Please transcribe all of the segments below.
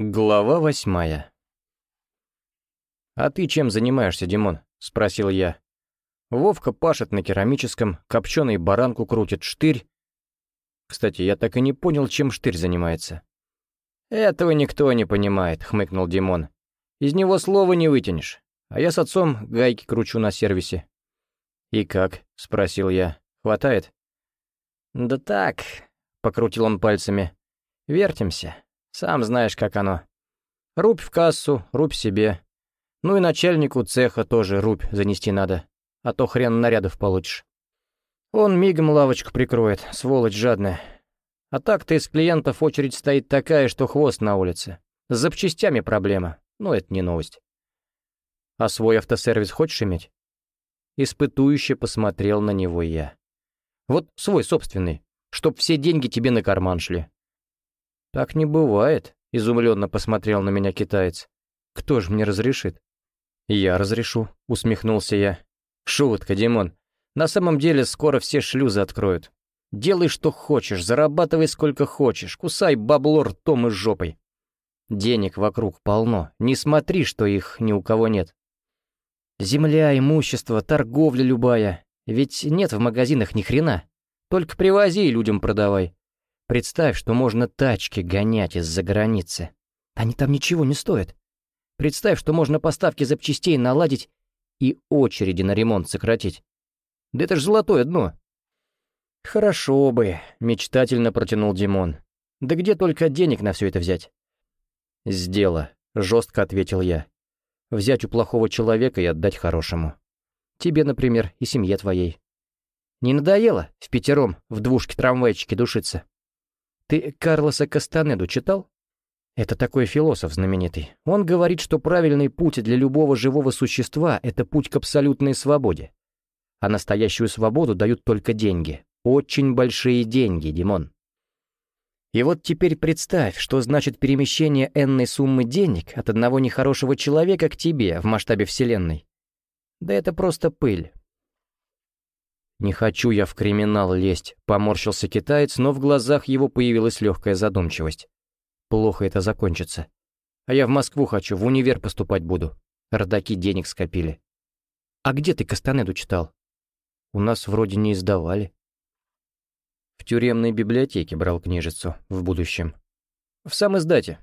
Глава восьмая «А ты чем занимаешься, Димон?» — спросил я. Вовка пашет на керамическом, копченый баранку крутит, штырь. Кстати, я так и не понял, чем штырь занимается. «Этого никто не понимает», — хмыкнул Димон. «Из него слова не вытянешь. А я с отцом гайки кручу на сервисе». «И как?» — спросил я. «Хватает?» «Да так», — покрутил он пальцами. «Вертимся. Сам знаешь, как оно. Рубь в кассу, рубь себе. Ну и начальнику цеха тоже рубь занести надо, а то хрен нарядов получишь. Он мигом лавочку прикроет, сволочь жадная. А так-то из клиентов очередь стоит такая, что хвост на улице. С запчастями проблема, но это не новость. А свой автосервис хочешь иметь? Испытующе посмотрел на него я. Вот свой собственный, чтоб все деньги тебе на карман шли. «Так не бывает», — изумленно посмотрел на меня китаец. «Кто же мне разрешит?» «Я разрешу», — усмехнулся я. «Шутка, Димон. На самом деле скоро все шлюзы откроют. Делай, что хочешь, зарабатывай сколько хочешь, кусай бабло ртом и жопой. Денег вокруг полно, не смотри, что их ни у кого нет. Земля, имущество, торговля любая. Ведь нет в магазинах ни хрена. Только привози и людям продавай. Представь, что можно тачки гонять из-за границы. Они там ничего не стоят. Представь, что можно поставки запчастей наладить и очереди на ремонт сократить. Да это ж золотое дно. Хорошо бы, мечтательно протянул Димон. Да где только денег на все это взять? Сдела, жестко ответил я. Взять у плохого человека и отдать хорошему. Тебе, например, и семье твоей. Не надоело в пятером в двушке-трамвайчике душиться? Ты Карлоса Кастанеду читал? Это такой философ знаменитый. Он говорит, что правильный путь для любого живого существа — это путь к абсолютной свободе. А настоящую свободу дают только деньги. Очень большие деньги, Димон. И вот теперь представь, что значит перемещение энной суммы денег от одного нехорошего человека к тебе в масштабе Вселенной. Да это просто пыль. «Не хочу я в криминал лезть», — поморщился китаец, но в глазах его появилась легкая задумчивость. «Плохо это закончится. А я в Москву хочу, в универ поступать буду. Родаки денег скопили». «А где ты Кастанеду читал?» «У нас вроде не издавали». «В тюремной библиотеке брал книжицу, в будущем». «В сам издате».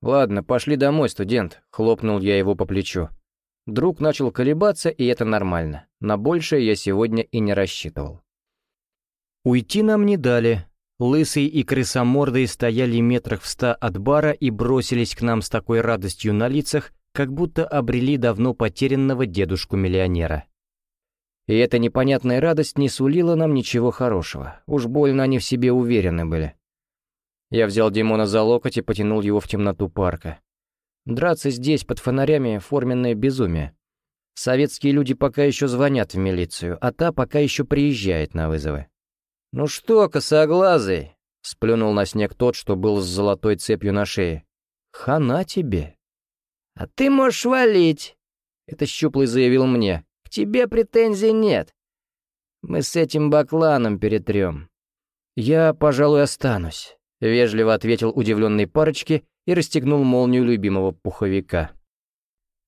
«Ладно, пошли домой, студент», — хлопнул я его по плечу. Друг начал колебаться, и это нормально. На большее я сегодня и не рассчитывал. Уйти нам не дали. Лысый и крысомордые стояли метрах в ста от бара и бросились к нам с такой радостью на лицах, как будто обрели давно потерянного дедушку-миллионера. И эта непонятная радость не сулила нам ничего хорошего. Уж больно они в себе уверены были. Я взял Димона за локоть и потянул его в темноту парка. Драться здесь под фонарями — форменное безумие. Советские люди пока еще звонят в милицию, а та пока еще приезжает на вызовы. «Ну что, косоглазый?» — сплюнул на снег тот, что был с золотой цепью на шее. «Хана тебе!» «А ты можешь валить!» — это Щуплый заявил мне. «К тебе претензий нет. Мы с этим бакланом перетрем». «Я, пожалуй, останусь», — вежливо ответил удивленной парочке и расстегнул молнию любимого пуховика.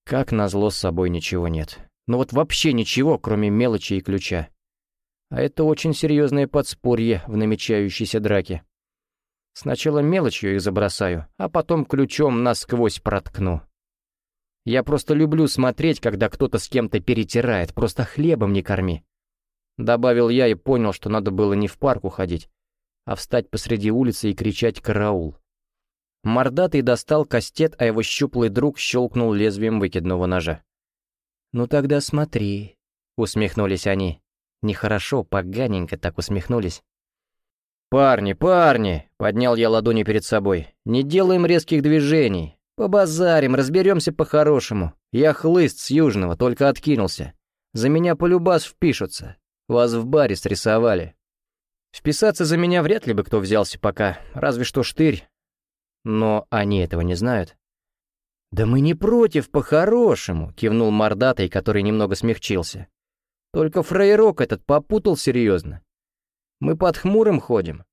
Как назло, с собой ничего нет. Ну вот вообще ничего, кроме мелочи и ключа. А это очень серьезное подспорье в намечающейся драке. Сначала мелочью их забросаю, а потом ключом насквозь проткну. Я просто люблю смотреть, когда кто-то с кем-то перетирает, просто хлебом не корми. Добавил я и понял, что надо было не в парк уходить, а встать посреди улицы и кричать «караул». Мордатый достал кастет, а его щуплый друг щелкнул лезвием выкидного ножа. «Ну тогда смотри», — усмехнулись они. Нехорошо, поганенько так усмехнулись. «Парни, парни!» — поднял я ладони перед собой. «Не делаем резких движений. Побазарим, разберемся по-хорошему. Я хлыст с Южного, только откинулся. За меня полюбас впишутся. Вас в баре срисовали. Вписаться за меня вряд ли бы кто взялся пока, разве что штырь, но они этого не знают. «Да мы не против, по-хорошему», — кивнул мордатый, который немного смягчился. «Только фрейрок этот попутал серьезно. Мы под хмурым ходим.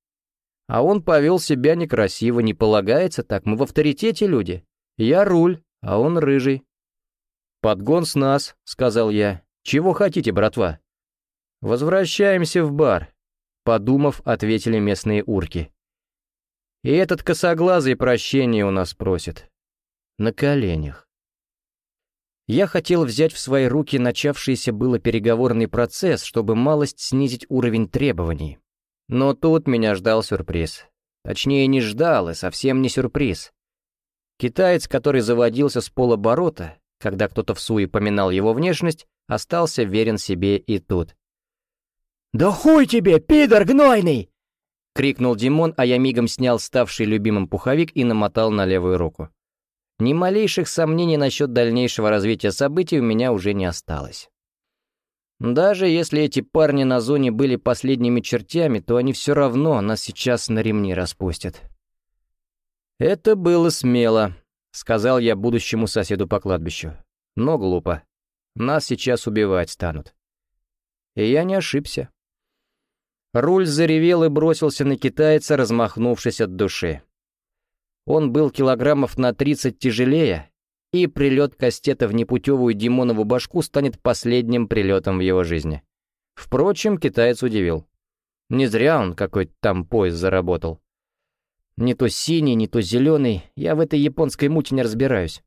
А он повел себя некрасиво, не полагается так, мы в авторитете люди. Я руль, а он рыжий. «Подгон с нас», — сказал я. «Чего хотите, братва?» «Возвращаемся в бар», — подумав, ответили местные урки. «И этот косоглазый прощения у нас просит. На коленях». Я хотел взять в свои руки начавшийся было переговорный процесс, чтобы малость снизить уровень требований. Но тут меня ждал сюрприз. Точнее, не ждал, и совсем не сюрприз. Китаец, который заводился с полоборота, когда кто-то в суе поминал его внешность, остался верен себе и тут. «Да хуй тебе, пидор гнойный!» — крикнул Димон, а я мигом снял ставший любимым пуховик и намотал на левую руку. Ни малейших сомнений насчет дальнейшего развития событий у меня уже не осталось. Даже если эти парни на зоне были последними чертями, то они все равно нас сейчас на ремни распустят. Это было смело, сказал я будущему соседу по кладбищу. Но глупо. Нас сейчас убивать станут. И я не ошибся. Руль заревел и бросился на китайца, размахнувшись от души. Он был килограммов на 30 тяжелее, и прилет кастета в непутевую Димонову башку станет последним прилетом в его жизни. Впрочем, китаец удивил. Не зря он какой-то там пояс заработал. Не то синий, не то зеленый, я в этой японской муте не разбираюсь.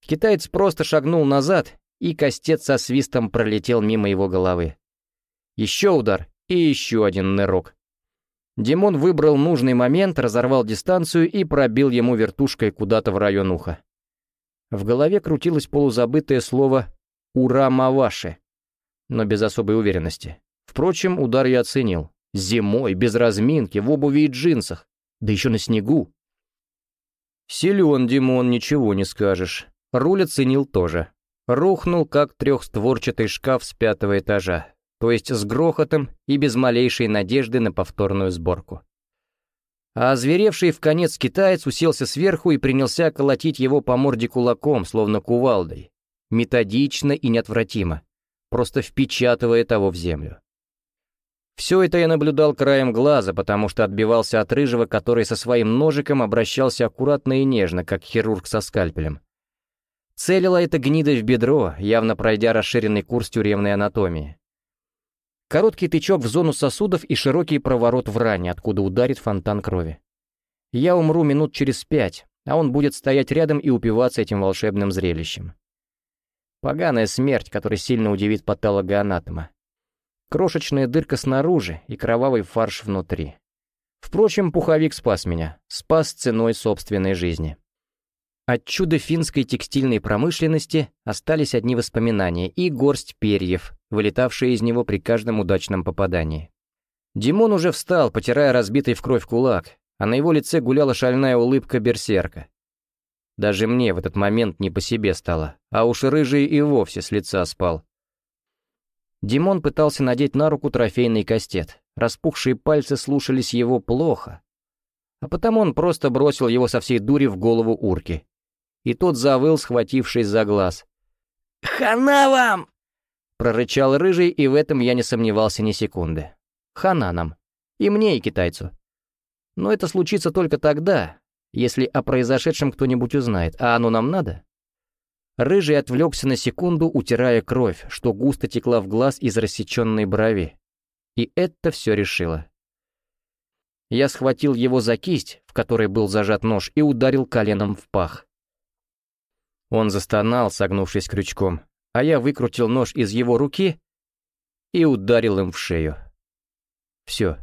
Китаец просто шагнул назад, и кастет со свистом пролетел мимо его головы. Еще удар и еще один нырок. Димон выбрал нужный момент, разорвал дистанцию и пробил ему вертушкой куда-то в район уха. В голове крутилось полузабытое слово «Ура-маваши», но без особой уверенности. Впрочем, удар я оценил. Зимой, без разминки, в обуви и джинсах, да еще на снегу. Силен Димон, ничего не скажешь. Руль оценил тоже. Рухнул, как трехстворчатый шкаф с пятого этажа то есть с грохотом и без малейшей надежды на повторную сборку. А озверевший в конец китаец уселся сверху и принялся колотить его по морде кулаком, словно кувалдой, методично и неотвратимо, просто впечатывая того в землю. Все это я наблюдал краем глаза, потому что отбивался от рыжего, который со своим ножиком обращался аккуратно и нежно, как хирург со скальпелем. Целила эта гнида в бедро, явно пройдя расширенный курс тюремной анатомии. Короткий тычок в зону сосудов и широкий проворот в ране, откуда ударит фонтан крови. Я умру минут через пять, а он будет стоять рядом и упиваться этим волшебным зрелищем. Поганая смерть, которая сильно удивит патологоанатома. Крошечная дырка снаружи и кровавый фарш внутри. Впрочем, пуховик спас меня, спас ценой собственной жизни. От чуда финской текстильной промышленности остались одни воспоминания и горсть перьев, вылетавшие из него при каждом удачном попадании. Димон уже встал, потирая разбитый в кровь кулак, а на его лице гуляла шальная улыбка берсерка. Даже мне в этот момент не по себе стало, а уж рыжий и вовсе с лица спал. Димон пытался надеть на руку трофейный кастет. Распухшие пальцы слушались его плохо, а потому он просто бросил его со всей дури в голову урки и тот завыл, схватившись за глаз. «Хана вам!» — прорычал рыжий, и в этом я не сомневался ни секунды. «Хана нам. И мне, и китайцу. Но это случится только тогда, если о произошедшем кто-нибудь узнает, а оно нам надо?» Рыжий отвлекся на секунду, утирая кровь, что густо текла в глаз из рассеченной брови. И это все решило. Я схватил его за кисть, в которой был зажат нож, и ударил коленом в пах. Он застонал, согнувшись крючком, а я выкрутил нож из его руки и ударил им в шею. Все,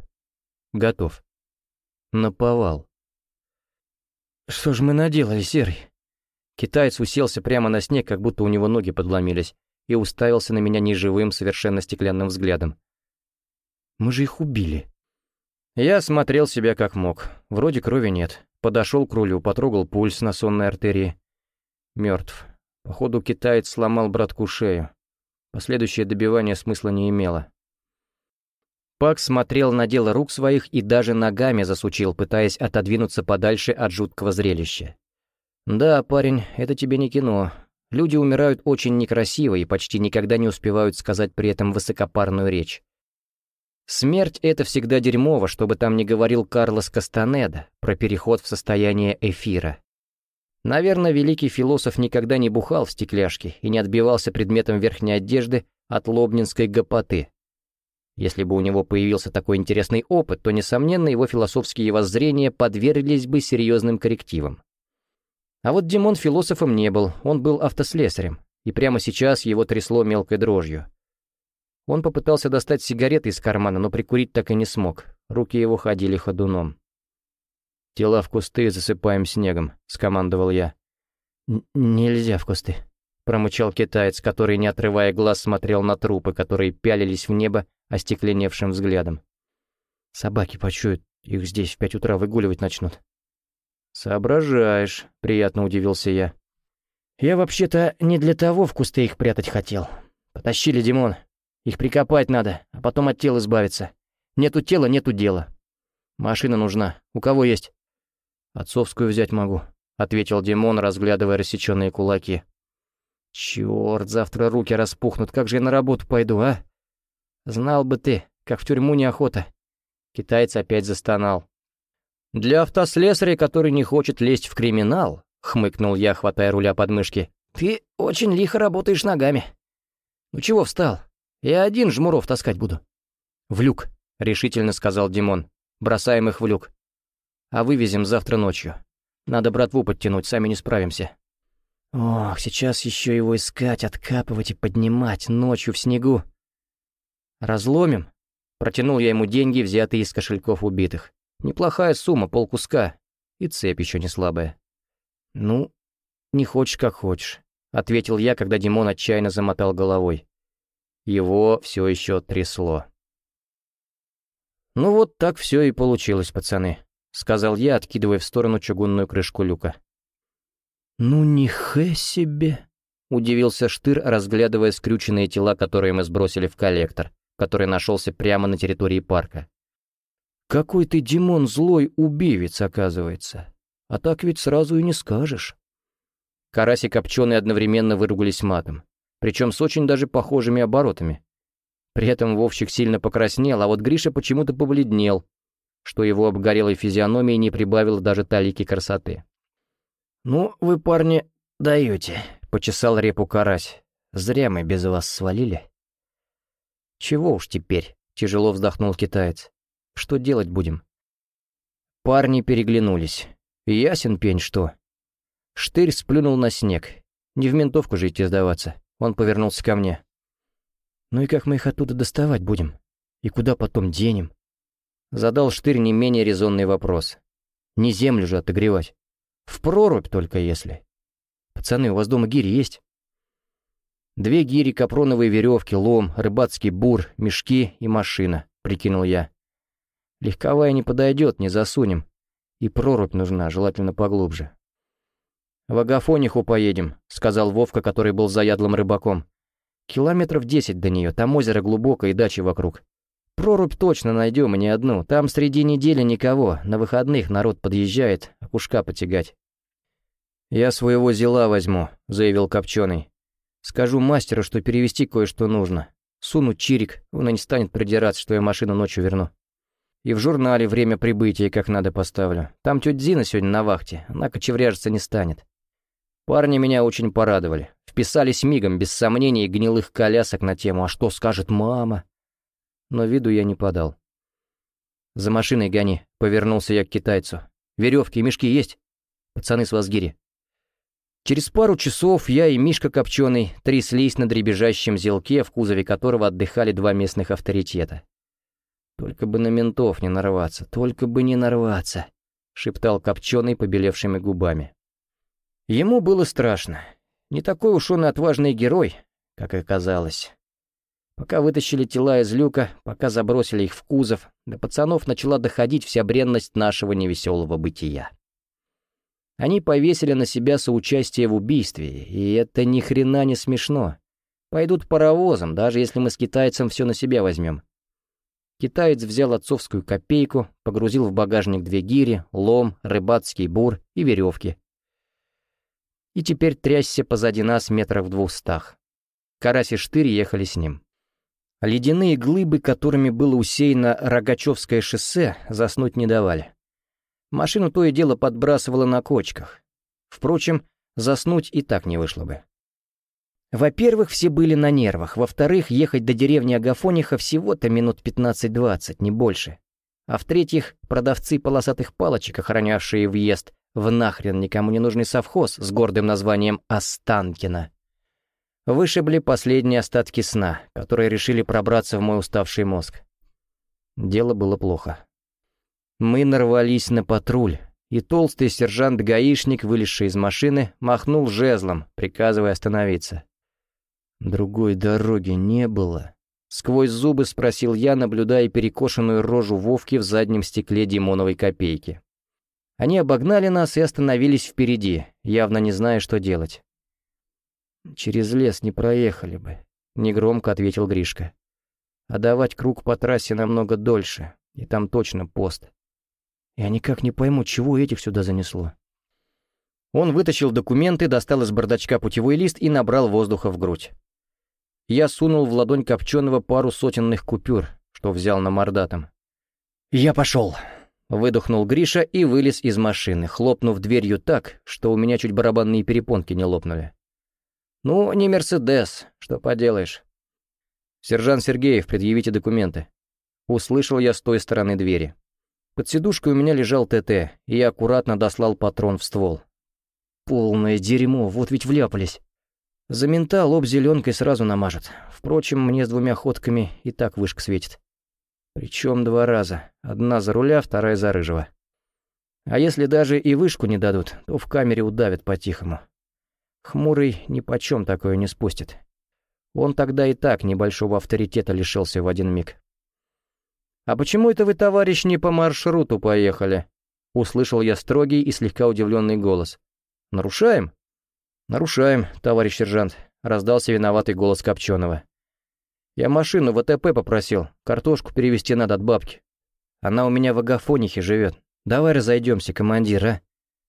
готов. Наповал. «Что ж мы наделали, Серый?» Китаец уселся прямо на снег, как будто у него ноги подломились, и уставился на меня неживым, совершенно стеклянным взглядом. «Мы же их убили». Я смотрел себя как мог. Вроде крови нет. Подошел к рулю, потрогал пульс на сонной артерии. Мертв. Походу, китаец сломал братку шею. Последующее добивание смысла не имело. Пак смотрел на дело рук своих и даже ногами засучил, пытаясь отодвинуться подальше от жуткого зрелища. «Да, парень, это тебе не кино. Люди умирают очень некрасиво и почти никогда не успевают сказать при этом высокопарную речь. Смерть — это всегда дерьмово, чтобы там не говорил Карлос Кастанеда про переход в состояние эфира. Наверное, великий философ никогда не бухал в стекляшке и не отбивался предметом верхней одежды от лобнинской гопоты. Если бы у него появился такой интересный опыт, то, несомненно, его философские воззрения подверглись бы серьезным коррективам. А вот Димон философом не был, он был автослесарем, и прямо сейчас его трясло мелкой дрожью. Он попытался достать сигареты из кармана, но прикурить так и не смог. Руки его ходили ходуном. «Тела в кусты засыпаем снегом», — скомандовал я. «Нельзя в кусты», — промычал китаец, который, не отрывая глаз, смотрел на трупы, которые пялились в небо остекленевшим взглядом. «Собаки почуют, их здесь в пять утра выгуливать начнут». «Соображаешь», — приятно удивился я. «Я вообще-то не для того в кусты их прятать хотел. Потащили, Димон. Их прикопать надо, а потом от тела избавиться. Нету тела, нету дела. Машина нужна. У кого есть?» «Отцовскую взять могу», — ответил Димон, разглядывая рассеченные кулаки. «Чёрт, завтра руки распухнут, как же я на работу пойду, а? Знал бы ты, как в тюрьму неохота». Китаец опять застонал. «Для автослесаря, который не хочет лезть в криминал», — хмыкнул я, хватая руля под мышки, — «ты очень лихо работаешь ногами. Ну чего встал? Я один жмуров таскать буду». «В люк», — решительно сказал Димон. «Бросаем их в люк. А вывезем завтра ночью. Надо братву подтянуть, сами не справимся». «Ох, сейчас еще его искать, откапывать и поднимать ночью в снегу». «Разломим?» Протянул я ему деньги, взятые из кошельков убитых. Неплохая сумма, полкуска. И цепь еще не слабая. «Ну, не хочешь, как хочешь», — ответил я, когда Димон отчаянно замотал головой. Его все еще трясло. «Ну вот так все и получилось, пацаны», — сказал я, откидывая в сторону чугунную крышку люка. «Ну нихе себе!» — удивился Штыр, разглядывая скрюченные тела, которые мы сбросили в коллектор, который нашелся прямо на территории парка. «Какой ты, Димон, злой убивец, оказывается. А так ведь сразу и не скажешь». Карась и Копченый одновременно выругались матом причем с очень даже похожими оборотами. При этом Вовчик сильно покраснел, а вот Гриша почему-то побледнел, что его обгорелой физиономии не прибавило даже талики красоты. «Ну, вы, парни, даете», — почесал репу карась. «Зря мы без вас свалили». «Чего уж теперь?» — тяжело вздохнул китаец. «Что делать будем?» Парни переглянулись. Ясен пень, что. Штырь сплюнул на снег. Не в ментовку же идти сдаваться. Он повернулся ко мне. «Ну и как мы их оттуда доставать будем? И куда потом денем?» Задал Штырь не менее резонный вопрос. «Не землю же отогревать. В прорубь только если. Пацаны, у вас дома гири есть?» «Две гири, капроновые веревки, лом, рыбацкий бур, мешки и машина», — прикинул я. «Легковая не подойдет, не засунем. И прорубь нужна, желательно поглубже. «В Агафониху поедем», — сказал Вовка, который был заядлым рыбаком. «Километров десять до нее, там озеро глубокое и дачи вокруг. Прорубь точно найдем, и не одну. Там среди недели никого, на выходных народ подъезжает, окушка потягать». «Я своего зела возьму», — заявил Копченый. «Скажу мастеру, что перевести кое-что нужно. Суну чирик, он и не станет придираться, что я машину ночью верну. И в журнале время прибытия как надо поставлю. Там тетя Зина сегодня на вахте, она кочевряжиться не станет. Парни меня очень порадовали. Вписались мигом, без сомнений гнилых колясок на тему «А что скажет мама?». Но виду я не подал. «За машиной гони», — повернулся я к китайцу. «Веревки и мешки есть?» «Пацаны с Вазгири». Через пару часов я и Мишка Копченый тряслись на дребезжащем зелке, в кузове которого отдыхали два местных авторитета. «Только бы на ментов не нарваться, только бы не нарваться», — шептал Копченый побелевшими губами. Ему было страшно. Не такой уж он и отважный герой, как оказалось. Пока вытащили тела из люка, пока забросили их в кузов, до пацанов начала доходить вся бренность нашего невеселого бытия. Они повесили на себя соучастие в убийстве, и это ни хрена не смешно. Пойдут паровозом, даже если мы с китайцем все на себя возьмем. Китаец взял отцовскую копейку, погрузил в багажник две гири, лом, рыбацкий бур и веревки, и теперь трясся позади нас метров в двухстах. Карась и Штырь ехали с ним. Ледяные глыбы, которыми было усеяно Рогачевское шоссе, заснуть не давали. Машину то и дело подбрасывало на кочках. Впрочем, заснуть и так не вышло бы. Во-первых, все были на нервах. Во-вторых, ехать до деревни Агафониха всего-то минут 15-20, не больше. А в-третьих, продавцы полосатых палочек, охранявшие въезд в нахрен никому не нужный совхоз с гордым названием Останкино, вышибли последние остатки сна, которые решили пробраться в мой уставший мозг. Дело было плохо. Мы нарвались на патруль, и толстый сержант-гаишник, вылезший из машины, махнул жезлом, приказывая остановиться. Другой дороги не было. Сквозь зубы спросил я, наблюдая перекошенную рожу Вовки в заднем стекле Димоновой копейки. Они обогнали нас и остановились впереди, явно не зная, что делать. «Через лес не проехали бы», — негромко ответил Гришка. «А давать круг по трассе намного дольше, и там точно пост. Я никак не пойму, чего этих сюда занесло». Он вытащил документы, достал из бардачка путевой лист и набрал воздуха в грудь. Я сунул в ладонь Копченого пару сотенных купюр, что взял на мордатом. «Я пошел!» — выдохнул Гриша и вылез из машины, хлопнув дверью так, что у меня чуть барабанные перепонки не лопнули. «Ну, не Мерседес, что поделаешь?» «Сержант Сергеев, предъявите документы». Услышал я с той стороны двери. Под сидушкой у меня лежал ТТ, и я аккуратно дослал патрон в ствол. «Полное дерьмо, вот ведь вляпались». За мента лоб зеленкой сразу намажет. Впрочем, мне с двумя ходками и так вышка светит. Причем два раза. Одна за руля, вторая за рыжего. А если даже и вышку не дадут, то в камере удавят по-тихому. Хмурый ни почем такое не спустит. Он тогда и так небольшого авторитета лишился в один миг. «А почему это вы, товарищ, не по маршруту поехали?» Услышал я строгий и слегка удивленный голос. «Нарушаем?» «Нарушаем, товарищ сержант», — раздался виноватый голос Копченого. «Я машину в АТП попросил, картошку перевезти надо от бабки. Она у меня в Агафонихе живет. Давай разойдемся, командир, а?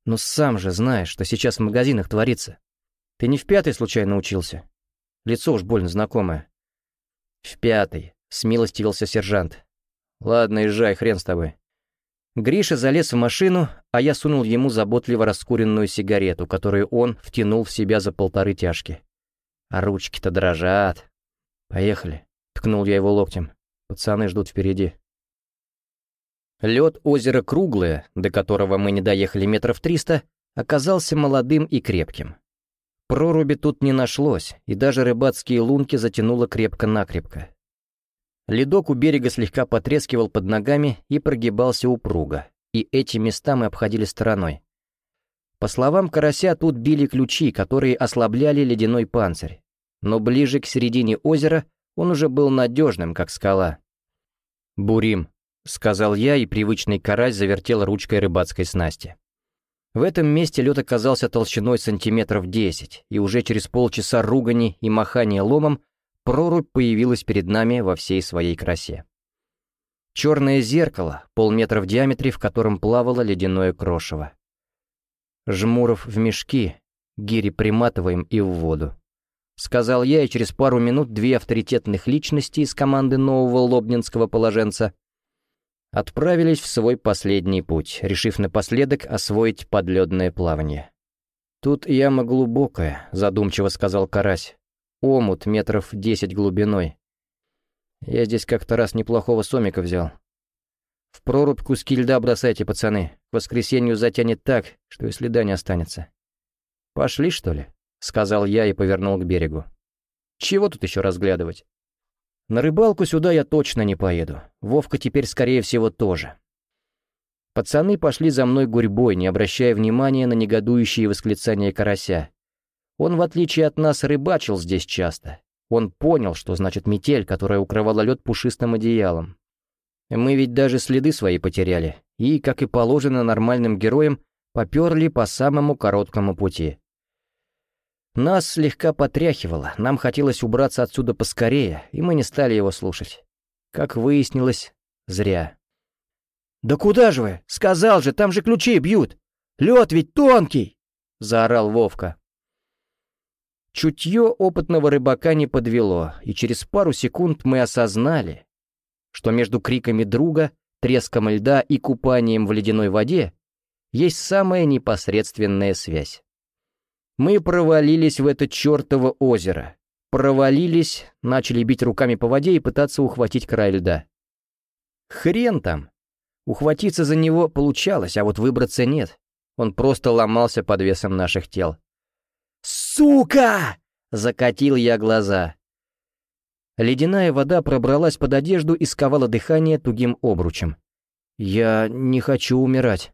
Ну сам же знаешь, что сейчас в магазинах творится. Ты не в пятый случайно учился? Лицо уж больно знакомое». «В пятый», — смилостивился сержант. «Ладно, езжай, хрен с тобой. Гриша залез в машину, а я сунул ему заботливо раскуренную сигарету, которую он втянул в себя за полторы тяжки. А ручки-то дрожат. «Поехали», — ткнул я его локтем. «Пацаны ждут впереди». Лед озера Круглое, до которого мы не доехали метров триста, оказался молодым и крепким. Проруби тут не нашлось, и даже рыбацкие лунки затянуло крепко-накрепко. Ледок у берега слегка потрескивал под ногами и прогибался упруго, и эти места мы обходили стороной. По словам карася, тут били ключи, которые ослабляли ледяной панцирь, но ближе к середине озера он уже был надежным, как скала. «Бурим», — сказал я, и привычный карась завертел ручкой рыбацкой снасти. В этом месте лед оказался толщиной сантиметров десять, и уже через полчаса ругани и махания ломом прорубь появилась перед нами во всей своей красе. Черное зеркало, полметра в диаметре, в котором плавало ледяное крошево. Жмуров в мешки, гири приматываем и в воду. Сказал я, и через пару минут две авторитетных личности из команды нового лобнинского положенца отправились в свой последний путь, решив напоследок освоить подледное плавание. «Тут яма глубокая», — задумчиво сказал Карась. Омут метров десять глубиной. Я здесь как-то раз неплохого сомика взял. В прорубь куски льда бросайте, пацаны. К воскресенью затянет так, что и следа не останется. «Пошли, что ли?» — сказал я и повернул к берегу. «Чего тут еще разглядывать?» На рыбалку сюда я точно не поеду. Вовка теперь, скорее всего, тоже. Пацаны пошли за мной гурьбой, не обращая внимания на негодующие восклицания карася. Он, в отличие от нас, рыбачил здесь часто. Он понял, что значит метель, которая укрывала лед пушистым одеялом. Мы ведь даже следы свои потеряли, и, как и положено нормальным героям, поперли по самому короткому пути. Нас слегка потряхивало, нам хотелось убраться отсюда поскорее, и мы не стали его слушать. Как выяснилось, зря. «Да куда же вы? Сказал же, там же ключи бьют! Лед ведь тонкий!» — заорал Вовка. Чутье опытного рыбака не подвело, и через пару секунд мы осознали, что между криками друга, треском льда и купанием в ледяной воде есть самая непосредственная связь. Мы провалились в это чертово озеро. Провалились, начали бить руками по воде и пытаться ухватить край льда. Хрен там. Ухватиться за него получалось, а вот выбраться нет. Он просто ломался под весом наших тел. «Сука!» — закатил я глаза. Ледяная вода пробралась под одежду и сковала дыхание тугим обручем. «Я не хочу умирать»,